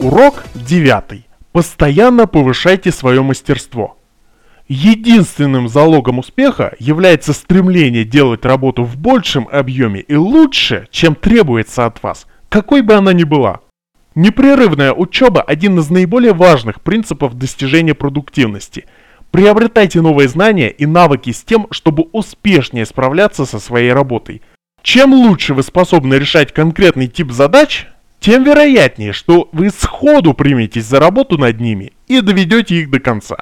Урок 9. Постоянно повышайте свое мастерство. Единственным залогом успеха является стремление делать работу в большем объеме и лучше, чем требуется от вас, какой бы она ни была. Непрерывная учеба – один из наиболее важных принципов достижения продуктивности. Приобретайте новые знания и навыки с тем, чтобы успешнее справляться со своей работой. Чем лучше вы способны решать конкретный тип задач, тем вероятнее, что вы сходу приметесь за работу над ними и доведете их до конца.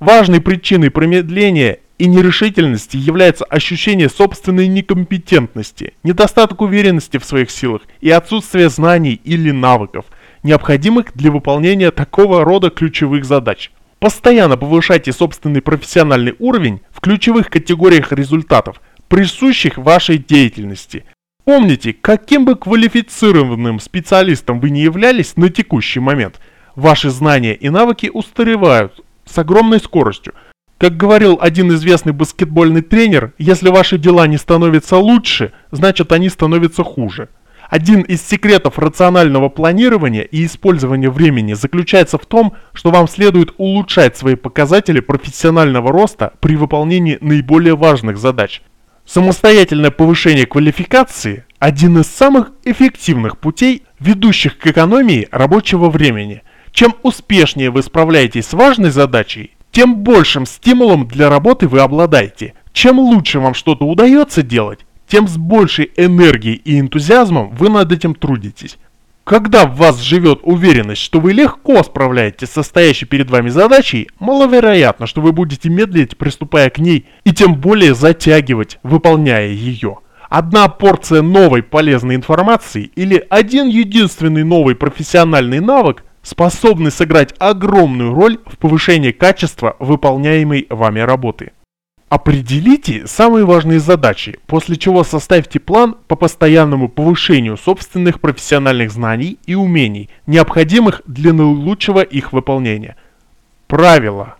Важной причиной промедления и нерешительности является ощущение собственной некомпетентности, недостаток уверенности в своих силах и отсутствие знаний или навыков, необходимых для выполнения такого рода ключевых задач. Постоянно повышайте собственный профессиональный уровень в ключевых категориях результатов, присущих вашей деятельности, Помните, каким бы квалифицированным специалистом вы не являлись на текущий момент, ваши знания и навыки устаревают с огромной скоростью. Как говорил один известный баскетбольный тренер, если ваши дела не становятся лучше, значит они становятся хуже. Один из секретов рационального планирования и использования времени заключается в том, что вам следует улучшать свои показатели профессионального роста при выполнении наиболее важных задач – Самостоятельное повышение квалификации – один из самых эффективных путей, ведущих к экономии рабочего времени. Чем успешнее вы справляетесь с важной задачей, тем большим стимулом для работы вы обладаете. Чем лучше вам что-то удается делать, тем с большей энергией и энтузиазмом вы над этим трудитесь. Когда в вас живет уверенность, что вы легко справляетесь со стоящей перед вами задачей, маловероятно, что вы будете медлить, приступая к ней, и тем более затягивать, выполняя ее. Одна порция новой полезной информации или один единственный новый профессиональный навык способны сыграть огромную роль в повышении качества выполняемой вами работы. Определите самые важные задачи, после чего составьте план по постоянному повышению собственных профессиональных знаний и умений, необходимых для наилучшего их выполнения. Правило.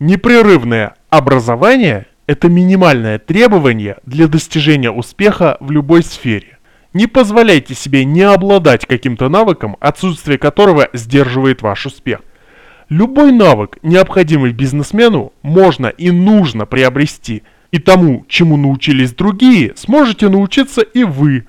Непрерывное образование – это минимальное требование для достижения успеха в любой сфере. Не позволяйте себе не обладать каким-то навыком, отсутствие которого сдерживает ваш успех. Любой навык, необходимый бизнесмену, можно и нужно приобрести. И тому, чему научились другие, сможете научиться и вы.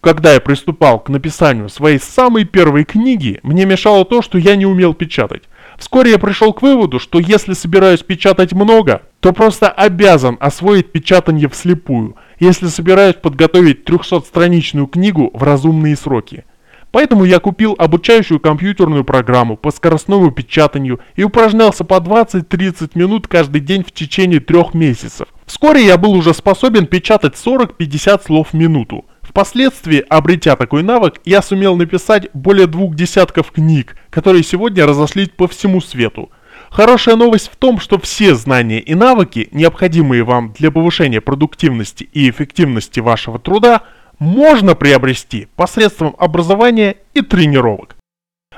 Когда я приступал к написанию своей самой первой книги, мне мешало то, что я не умел печатать. Вскоре я пришел к выводу, что если собираюсь печатать много, то просто обязан освоить печатание вслепую, если собираюсь подготовить 300-страничную книгу в разумные сроки. Поэтому я купил обучающую компьютерную программу по скоростному печатанию и упражнялся по 20-30 минут каждый день в течение трех месяцев. Вскоре я был уже способен печатать 40-50 слов в минуту. Впоследствии, обретя такой навык, я сумел написать более двух десятков книг, которые сегодня разошлись по всему свету. Хорошая новость в том, что все знания и навыки, необходимые вам для повышения продуктивности и эффективности вашего труда, можно приобрести посредством образования и тренировок.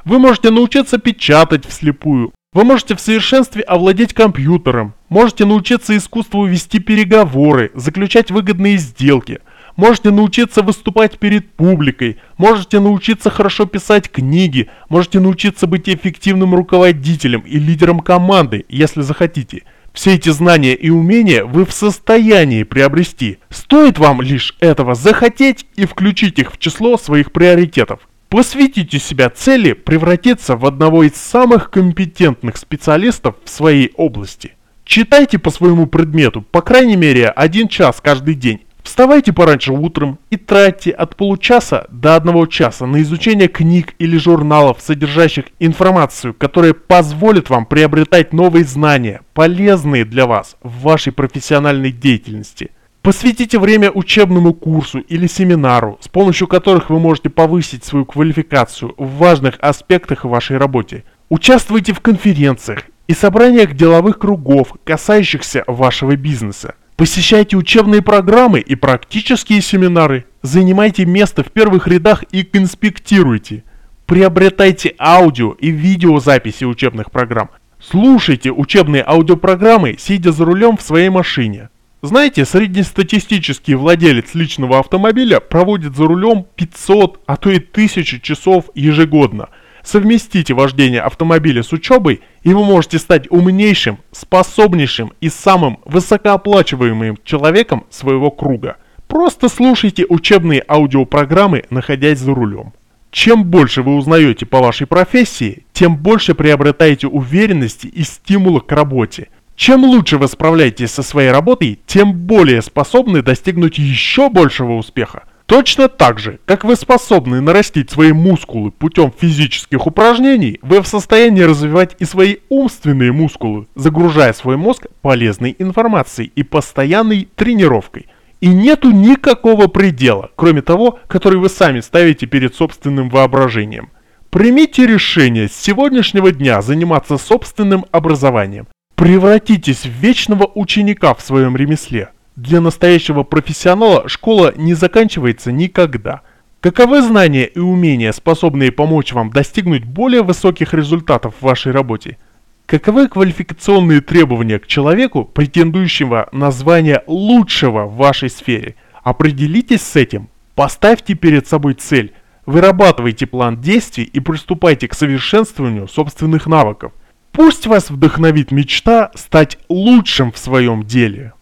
Вы можете научиться печатать вслепую, вы можете в совершенстве овладеть компьютером, можете научиться искусству вести переговоры, заключать выгодные сделки, можете научиться выступать перед публикой, можете научиться хорошо писать книги, можете научиться быть эффективным руководителем и лидером команды, если захотите – все эти знания и умения вы в состоянии приобрести. Стоит вам лишь этого захотеть и включить их в число своих приоритетов. Посвятите себя цели превратиться в одного из самых компетентных специалистов в своей области. Читайте по своему предмету, по крайней мере, один час каждый день. Вставайте пораньше утром и тратьте от получаса до одного часа на изучение книг или журналов, содержащих информацию, которая позволит вам приобретать новые знания, полезные для вас в вашей профессиональной деятельности. Посвятите время учебному курсу или семинару, с помощью которых вы можете повысить свою квалификацию в важных аспектах вашей работе. Участвуйте в конференциях и собраниях деловых кругов, касающихся вашего бизнеса. Посещайте учебные программы и практические семинары. Занимайте место в первых рядах и конспектируйте. Приобретайте аудио и видеозаписи учебных программ. Слушайте учебные аудиопрограммы, сидя за рулем в своей машине. Знаете, среднестатистический владелец личного автомобиля проводит за рулем 500, а то и 1000 часов ежегодно. Совместите вождение автомобиля с учебой, и вы можете стать умнейшим, способнейшим и самым высокооплачиваемым человеком своего круга. Просто слушайте учебные аудиопрограммы, находясь за рулем. Чем больше вы узнаете по вашей профессии, тем больше приобретаете уверенности и стимула к работе. Чем лучше вы справляетесь со своей работой, тем более способны достигнуть еще большего успеха. Точно так же, как вы способны нарастить свои мускулы путем физических упражнений, вы в состоянии развивать и свои умственные мускулы, загружая свой мозг полезной информацией и постоянной тренировкой. И нету никакого предела, кроме того, который вы сами ставите перед собственным воображением. Примите решение с сегодняшнего дня заниматься собственным образованием. Превратитесь в вечного ученика в своем ремесле. Для настоящего профессионала школа не заканчивается никогда. Каковы знания и умения, способные помочь вам достигнуть более высоких результатов в вашей работе? Каковы квалификационные требования к человеку, претендующего на звание лучшего в вашей сфере? Определитесь с этим, поставьте перед собой цель, вырабатывайте план действий и приступайте к совершенствованию собственных навыков. Пусть вас вдохновит мечта стать лучшим в своем деле.